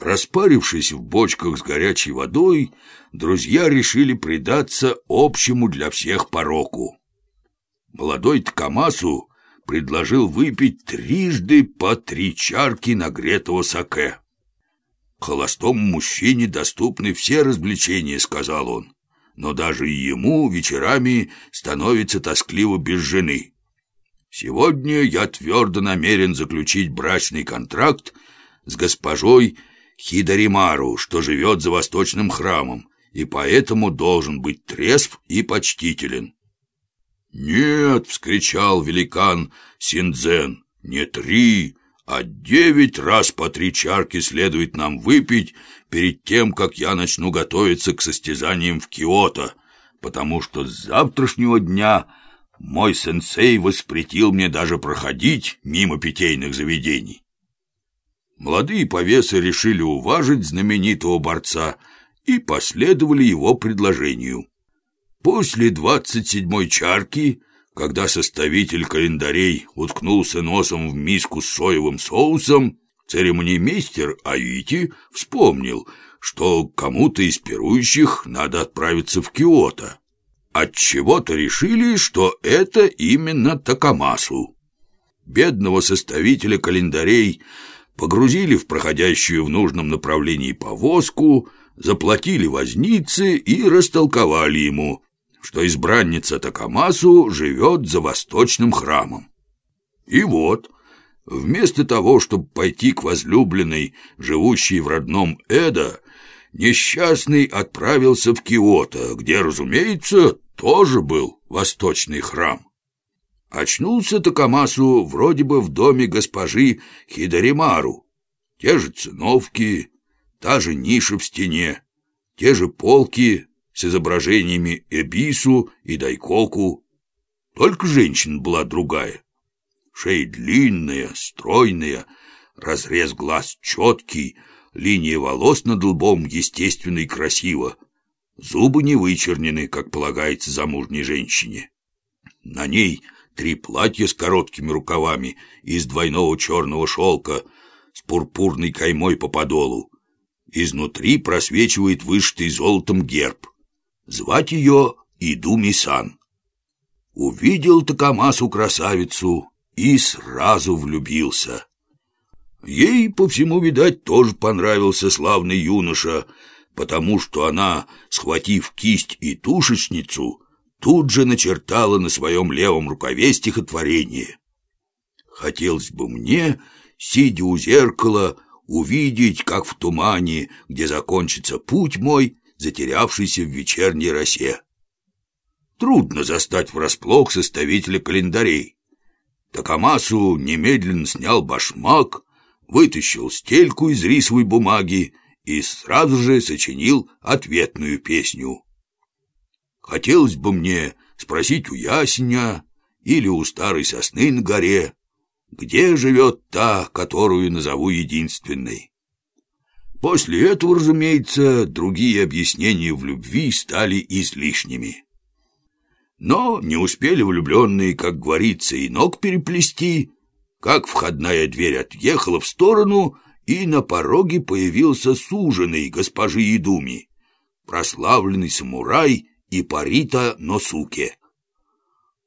Распарившись в бочках с горячей водой, друзья решили предаться общему для всех пороку. Молодой Ткамасу предложил выпить трижды по три чарки нагретого саке. «Холостому мужчине доступны все развлечения», — сказал он. «Но даже ему вечерами становится тоскливо без жены. Сегодня я твердо намерен заключить брачный контракт с госпожой Хидаримару, что живет за восточным храмом, и поэтому должен быть трезв и почтителен». «Нет!» — вскричал великан Синдзен. «Не три, а девять раз по три чарки следует нам выпить перед тем, как я начну готовиться к состязаниям в Киото, потому что с завтрашнего дня мой сенсей воспретил мне даже проходить мимо питейных заведений». Молодые повесы решили уважить знаменитого борца и последовали его предложению. После двадцать седьмой чарки, когда составитель календарей уткнулся носом в миску с соевым соусом, церемониймейстер Аити вспомнил, что кому-то из пирующих надо отправиться в Киото. Отчего-то решили, что это именно Такамасу. Бедного составителя календарей погрузили в проходящую в нужном направлении повозку, заплатили вознице и растолковали ему, что избранница Такамасу живет за восточным храмом. И вот, вместо того, чтобы пойти к возлюбленной, живущей в родном Эда, несчастный отправился в Киото, где, разумеется, тоже был восточный храм. Очнулся Такамасу вроде бы в доме госпожи Хидаримару. Те же циновки, та же ниша в стене, те же полки с изображениями Эбису и Дайкоку. Только женщина была другая. Шея длинная, стройная, разрез глаз четкий, линия волос над лбом естественно и красиво. Зубы не вычернены, как полагается замужней женщине. На ней три платья с короткими рукавами из двойного черного шелка с пурпурной каймой по подолу. Изнутри просвечивает вышитый золотом герб. Звать ее Идуми-сан. Увидел Такамасу красавицу и сразу влюбился. Ей, по всему, видать, тоже понравился славный юноша, потому что она, схватив кисть и тушечницу, тут же начертала на своем левом рукаве стихотворение. Хотелось бы мне, сидя у зеркала, увидеть, как в тумане, где закончится путь мой, затерявшийся в вечерней росе. Трудно застать врасплох составителя календарей. Такамасу немедленно снял башмак, вытащил стельку из рисовой бумаги и сразу же сочинил ответную песню. Хотелось бы мне спросить у ясеня или у старой сосны на горе, где живет та, которую назову единственной. После этого, разумеется, другие объяснения в любви стали излишними. Но не успели влюбленные, как говорится, и ног переплести, как входная дверь отъехала в сторону, и на пороге появился суженый госпожи Идуми, прославленный самурай и парита Носуке.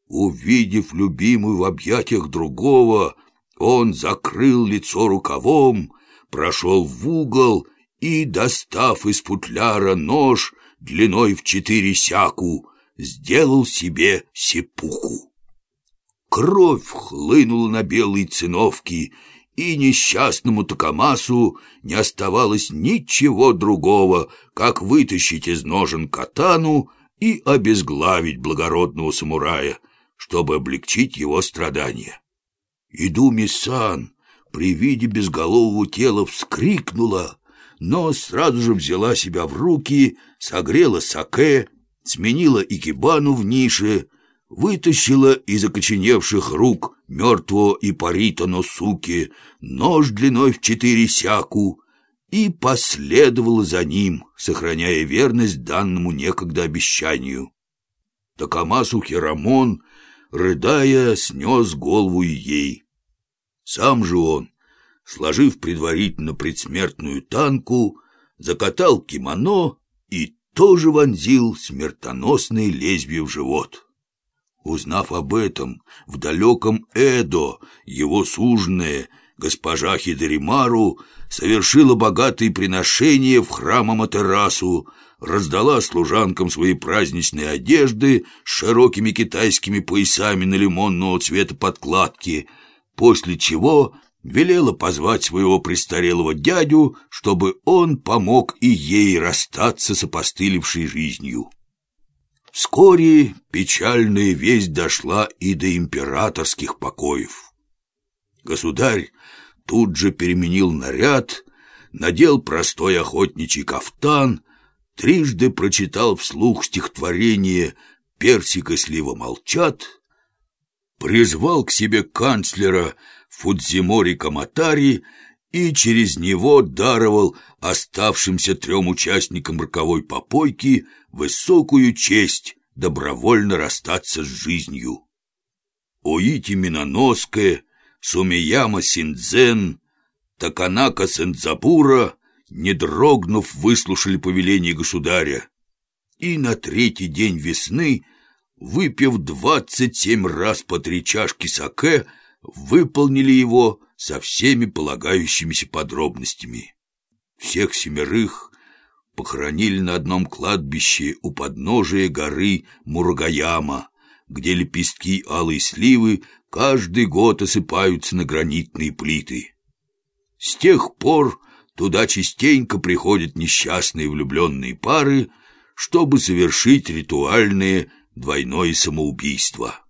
Увидев любимую в объятиях другого, он закрыл лицо рукавом, прошел в угол и, достав из футляра нож длиной в четыре сяку, сделал себе сепуку. Кровь хлынула на белые циновки, и несчастному Такамасу не оставалось ничего другого, как вытащить из ножен катану и обезглавить благородного самурая, чтобы облегчить его страдания. Идуми-сан при виде безголового тела вскрикнула, но сразу же взяла себя в руки, согрела саке, сменила икебану в нише, вытащила из окоченевших рук мертвого Ипарита Носуки нож длиной в четыре сяку и последовала за ним, сохраняя верность данному некогда обещанию. Такамасу Хирамон, рыдая, снес голову ей. Сам же он сложив предварительно предсмертную танку, закатал кимоно и тоже вонзил смертоносное лезвие в живот. Узнав об этом, в далеком Эдо его суженая госпожа Хидеримару совершила богатые приношения в храм Аматерасу, раздала служанкам свои праздничные одежды с широкими китайскими поясами на лимонного цвета подкладки, после чего велела позвать своего престарелого дядю, чтобы он помог и ей расстаться с опостылевшей жизнью. Вскоре печальная весть дошла и до императорских покоев. Государь тут же переменил наряд, надел простой охотничий кафтан, трижды прочитал вслух стихотворение «Персик и слива молчат», призвал к себе канцлера Фудзимори Каматари и через него даровал оставшимся трем участникам роковой попойки высокую честь добровольно расстаться с жизнью. Уити Миноноске, Сумияма Синдзен, Таканака Сензапура, не дрогнув, выслушали повеление государя. И на третий день весны, выпив двадцать семь раз по три чашки саке, выполнили его со всеми полагающимися подробностями. Всех семерых похоронили на одном кладбище у подножия горы Мурагаяма, где лепестки алой сливы каждый год осыпаются на гранитные плиты. С тех пор туда частенько приходят несчастные влюбленные пары, чтобы совершить ритуальное двойное самоубийство.